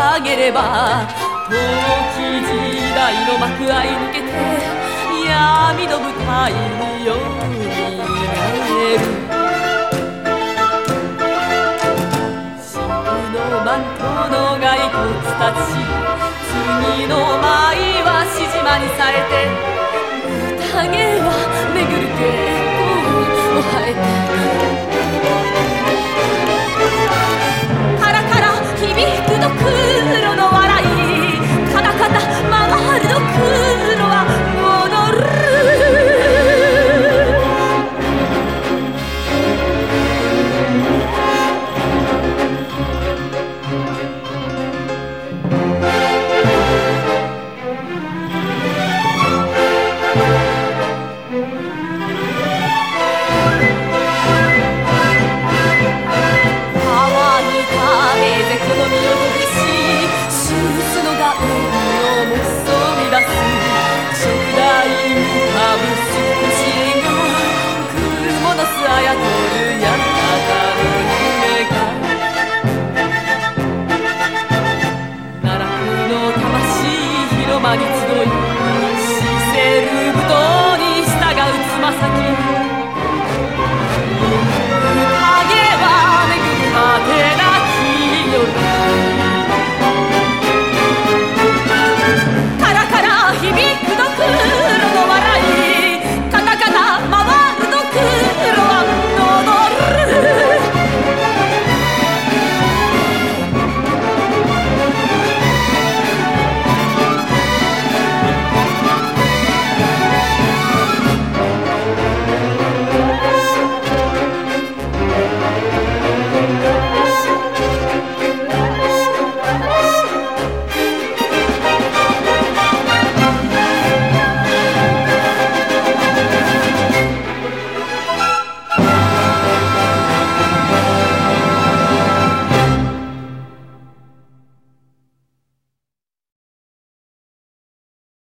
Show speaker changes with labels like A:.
A: 掲げれば陶器時代の幕開い抜けて闇の舞台によみがえる。マントの骸骨たち次の舞は静まにされて acordé.